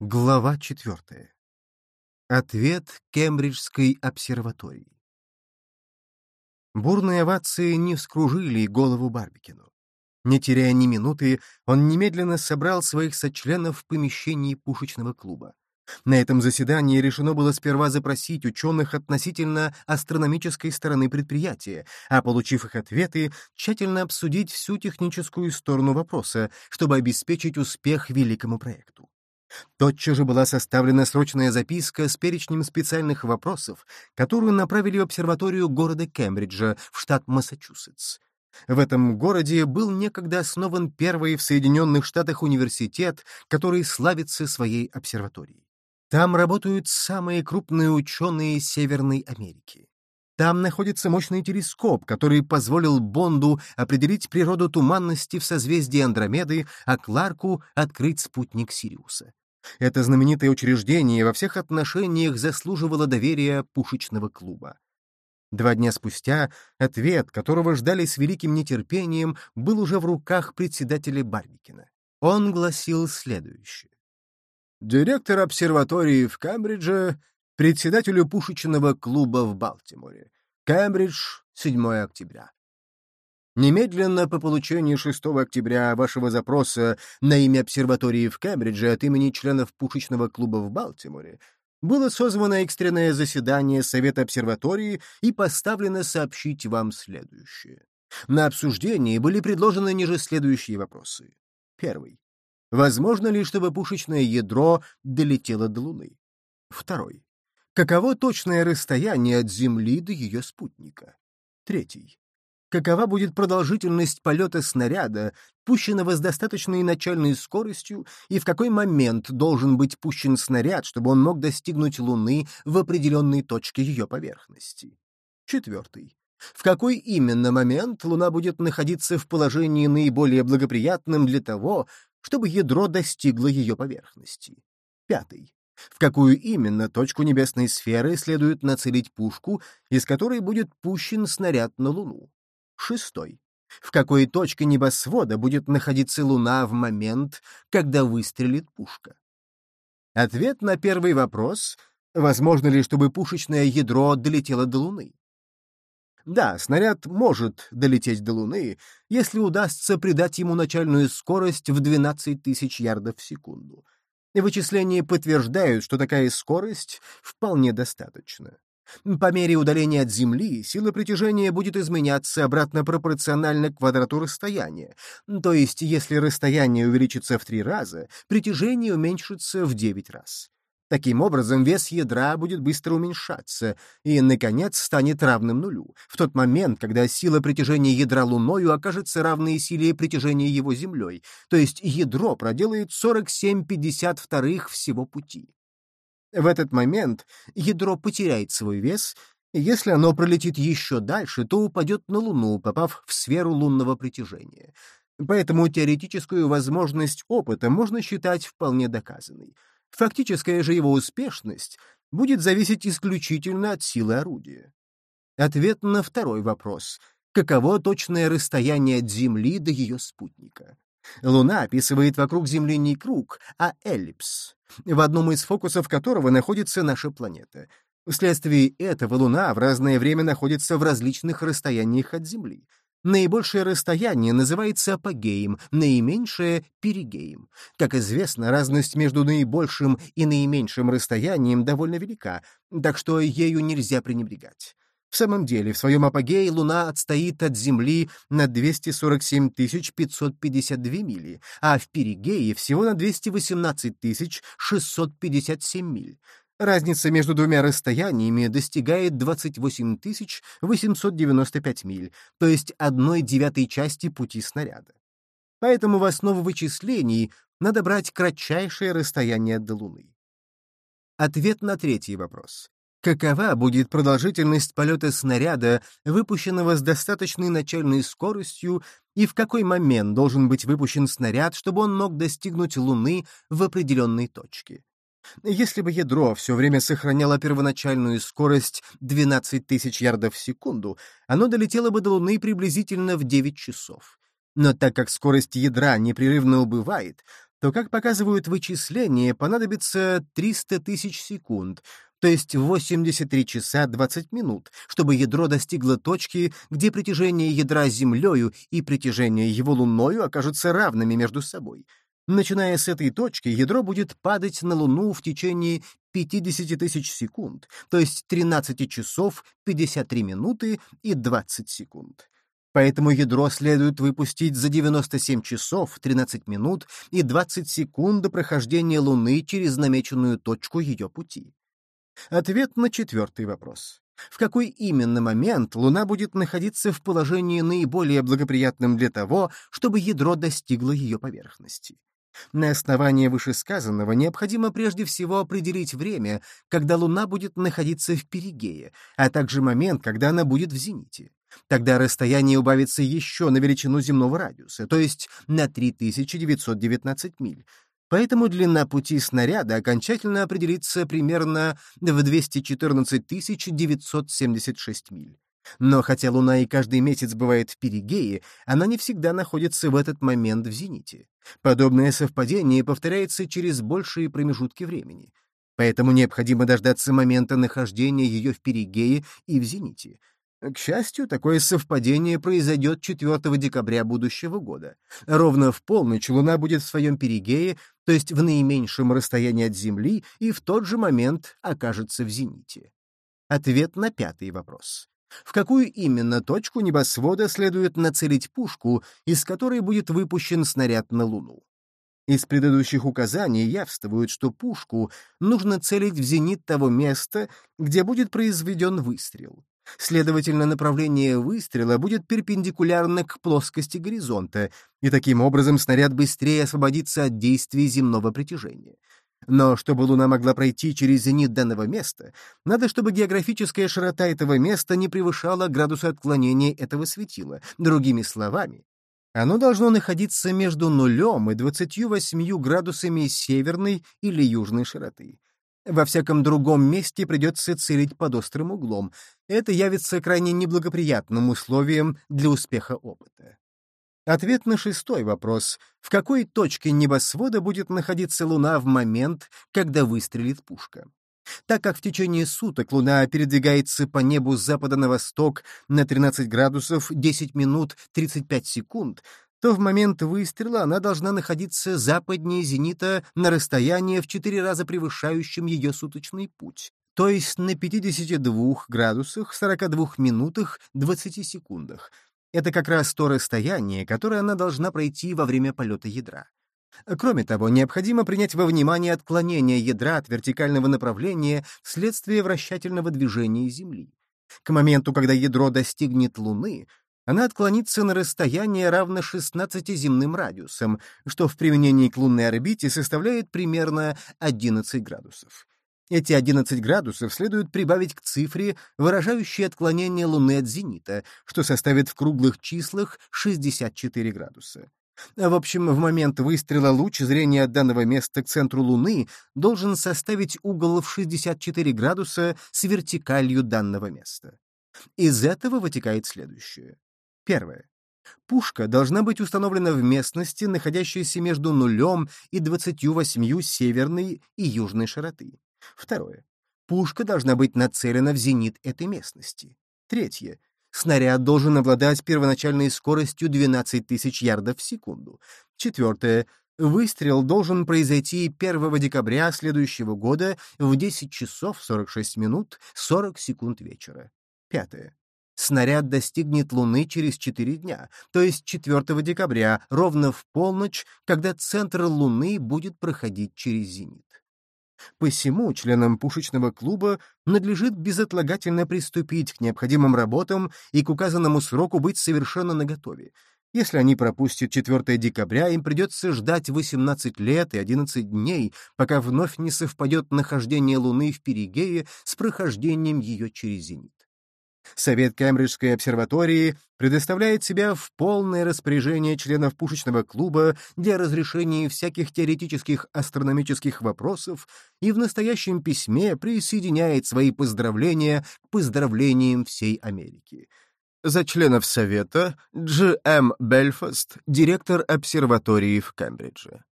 Глава четвертая. Ответ Кембриджской обсерватории. Бурные овации не вскружили голову Барбикину. Не теряя ни минуты, он немедленно собрал своих сочленов в помещении пушечного клуба. На этом заседании решено было сперва запросить ученых относительно астрономической стороны предприятия, а, получив их ответы, тщательно обсудить всю техническую сторону вопроса, чтобы обеспечить успех великому проекту. Тотчас же была составлена срочная записка с перечнем специальных вопросов, которую направили в обсерваторию города Кембриджа в штат Массачусетс. В этом городе был некогда основан первый в Соединенных Штатах университет, который славится своей обсерваторией. Там работают самые крупные ученые Северной Америки. Там находится мощный телескоп, который позволил Бонду определить природу туманности в созвездии Андромеды, а Кларку открыть спутник Сириуса. Это знаменитое учреждение во всех отношениях заслуживало доверия пушечного клуба. Два дня спустя ответ, которого ждали с великим нетерпением, был уже в руках председателя Барбикина. Он гласил следующее. «Директор обсерватории в Кембридже, председателю пушечного клуба в Балтиморе. Кембридж, 7 октября. Немедленно по получении 6 октября вашего запроса на имя обсерватории в Кембридже от имени членов пушечного клуба в Балтиморе было созвано экстренное заседание Совета обсерватории и поставлено сообщить вам следующее. На обсуждении были предложены ниже следующие вопросы. Первый. Возможно ли, чтобы пушечное ядро долетело до Луны? Второй. Каково точное расстояние от Земли до ее спутника? Третий какова будет продолжительность полета снаряда, пущенного с достаточной начальной скоростью, и в какой момент должен быть пущен снаряд, чтобы он мог достигнуть Луны в определенной точке ее поверхности. Четвертый. В какой именно момент Луна будет находиться в положении наиболее благоприятным для того, чтобы ядро достигло ее поверхности? Пятый. В какую именно точку небесной сферы следует нацелить пушку, из которой будет пущен снаряд на Луну? Шестой. В какой точке небосвода будет находиться Луна в момент, когда выстрелит пушка? Ответ на первый вопрос — возможно ли, чтобы пушечное ядро долетело до Луны? Да, снаряд может долететь до Луны, если удастся придать ему начальную скорость в 12 тысяч ярдов в секунду. Вычисления подтверждают, что такая скорость вполне достаточна. По мере удаления от Земли сила притяжения будет изменяться обратно пропорционально квадрату расстояния, то есть если расстояние увеличится в три раза, притяжение уменьшится в девять раз. Таким образом, вес ядра будет быстро уменьшаться и, наконец, станет равным нулю, в тот момент, когда сила притяжения ядра Луною окажется равной силе притяжения его Землей, то есть ядро проделает 47 52 всего пути. В этот момент ядро потеряет свой вес, и если оно пролетит еще дальше, то упадет на Луну, попав в сферу лунного притяжения. Поэтому теоретическую возможность опыта можно считать вполне доказанной. Фактическая же его успешность будет зависеть исключительно от силы орудия. Ответ на второй вопрос — каково точное расстояние от Земли до ее спутника? Луна описывает вокруг Земли не круг, а эллипс, в одном из фокусов которого находится наша планета. Вследствие этого Луна в разное время находится в различных расстояниях от Земли. Наибольшее расстояние называется апогеем, наименьшее — перигеем. Как известно, разность между наибольшим и наименьшим расстоянием довольно велика, так что ею нельзя пренебрегать. В самом деле, в своем апогее Луна отстоит от Земли на 247 552 мили, а в перигее всего на 218 657 миль. Разница между двумя расстояниями достигает 28 895 миль, то есть одной девятой части пути снаряда. Поэтому в основу вычислений надо брать кратчайшее расстояние до Луны. Ответ на третий вопрос. Какова будет продолжительность полета снаряда, выпущенного с достаточной начальной скоростью, и в какой момент должен быть выпущен снаряд, чтобы он мог достигнуть Луны в определенной точке? Если бы ядро все время сохраняло первоначальную скорость 12 тысяч ярдов в секунду, оно долетело бы до Луны приблизительно в 9 часов. Но так как скорость ядра непрерывно убывает, то, как показывают вычисления, понадобится 300 тысяч секунд, то есть 83 часа 20 минут, чтобы ядро достигло точки, где притяжение ядра Землею и притяжение его Луною окажутся равными между собой. Начиная с этой точки, ядро будет падать на Луну в течение 50 тысяч секунд, то есть 13 часов 53 минуты и 20 секунд. Поэтому ядро следует выпустить за 97 часов 13 минут и 20 секунд до прохождения Луны через намеченную точку ее пути. Ответ на четвертый вопрос. В какой именно момент Луна будет находиться в положении наиболее благоприятным для того, чтобы ядро достигло ее поверхности? На основании вышесказанного необходимо прежде всего определить время, когда Луна будет находиться в перигее, а также момент, когда она будет в зените. Тогда расстояние убавится еще на величину земного радиуса, то есть на 3919 миль. Поэтому длина пути снаряда окончательно определится примерно в 214 976 миль. Но хотя Луна и каждый месяц бывает в перигее, она не всегда находится в этот момент в зените. Подобное совпадение повторяется через большие промежутки времени. Поэтому необходимо дождаться момента нахождения ее в перигее и в зените. К счастью, такое совпадение произойдет 4 декабря будущего года. Ровно в полночь Луна будет в своем перигее, то есть в наименьшем расстоянии от Земли, и в тот же момент окажется в зените. Ответ на пятый вопрос. В какую именно точку небосвода следует нацелить пушку, из которой будет выпущен снаряд на Луну? Из предыдущих указаний явствует, что пушку нужно целить в зенит того места, где будет произведен выстрел. Следовательно, направление выстрела будет перпендикулярно к плоскости горизонта, и таким образом снаряд быстрее освободится от действия земного притяжения. Но чтобы Луна могла пройти через зенит данного места, надо, чтобы географическая широта этого места не превышала градуса отклонения этого светила. Другими словами, оно должно находиться между нулем и 28 градусами северной или южной широты. Во всяком другом месте придется целить под острым углом. Это явится крайне неблагоприятным условием для успеха опыта. Ответ на шестой вопрос. В какой точке небосвода будет находиться Луна в момент, когда выстрелит пушка? Так как в течение суток Луна передвигается по небу с запада на восток на 13 градусов 10 минут 35 секунд, то в момент выстрела она должна находиться западнее зенита на расстоянии в 4 раза превышающем ее суточный путь, то есть на 52 градусах 42 минутах 20 секундах, это как раз то расстояние, которое она должна пройти во время полета ядра. Кроме того, необходимо принять во внимание отклонение ядра от вертикального направления вследствие вращательного движения Земли. К моменту, когда ядро достигнет Луны, она отклонится на расстояние равно 16 земным радиусам, что в применении к лунной орбите составляет примерно 11 градусов. Эти 11 градусов следует прибавить к цифре, выражающей отклонение Луны от зенита, что составит в круглых числах 64 градуса. В общем, в момент выстрела луч зрения от данного места к центру Луны должен составить угол в 64 градуса с вертикалью данного места. Из этого вытекает следующее. Первое. Пушка должна быть установлена в местности, находящейся между нулем и 28 северной и южной широты. Второе. Пушка должна быть нацелена в зенит этой местности. Третье. Снаряд должен обладать первоначальной скоростью 12 тысяч ярдов в секунду. Четвертое. Выстрел должен произойти 1 декабря следующего года в 10 часов 46 минут 40 секунд вечера. Пятое. Снаряд достигнет Луны через 4 дня, то есть 4 декабря, ровно в полночь, когда центр Луны будет проходить через зенит. Посему членам пушечного клуба надлежит безотлагательно приступить к необходимым работам и к указанному сроку быть совершенно наготове. Если они пропустят 4 декабря, им придется ждать 18 лет и 11 дней, пока вновь не совпадет нахождение Луны в Перигее с прохождением ее через зенит. Совет Кембриджской обсерватории предоставляет себя в полное распоряжение членов пушечного клуба для разрешения всяких теоретических астрономических вопросов и в настоящем письме присоединяет свои поздравления к поздравлениям всей Америки. За членов Совета Дж. М. Бельфаст, директор обсерватории в Кембридже.